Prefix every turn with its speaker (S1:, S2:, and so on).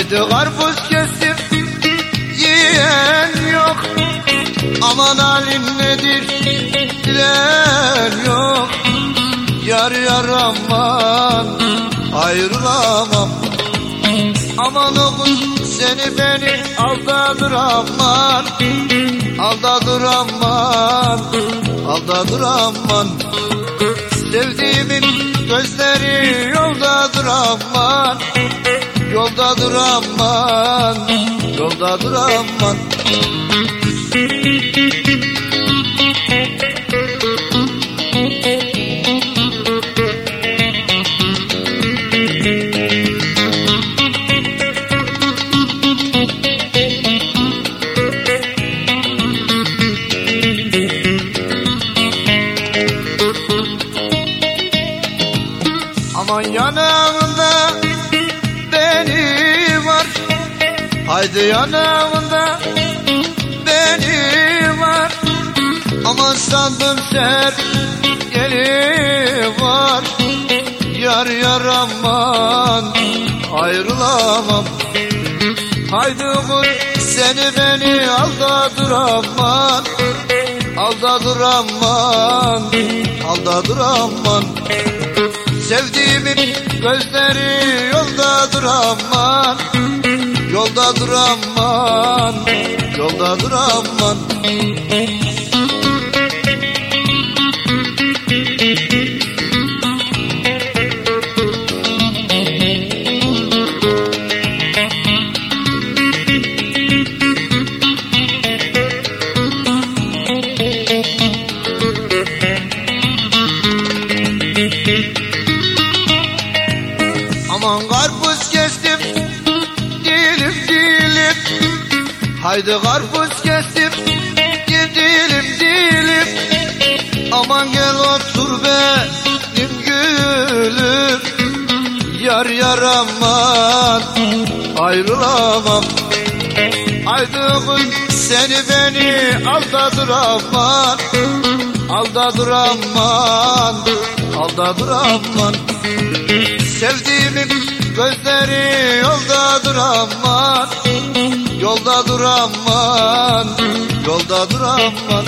S1: Haydi karpuz kesip yiyen yok. Aman halin nedir bilen yok. Yar yar aman ayrılamam. Aman oğlum seni beni aldadır aman Aldadır aman Aldadır aman Sevdiğimin gözleri yoldadır aman Yoldadır aman Yoldadır aman. Aman yanağında Haydi yanağında beni var. Aman sandım ser geli var. Yar yar aman ayrılamam. Haydi vur seni beni aldadır aman. Aldadır aman Aldadır aman. Sevdiğimin gözleri yoldadır aman Yoldadır aman Yoldadır aman. Aman Haydi karpuz kestim dilim dilim. Aman gel otur benim gülüm. Yar yar aman ayrılamam. Haydi kız seni beni aldadır aman Aldadır aman Aldadır aman Sevdiğimin gözleri yoldadır aman Yoldadır aman Yoldadır aman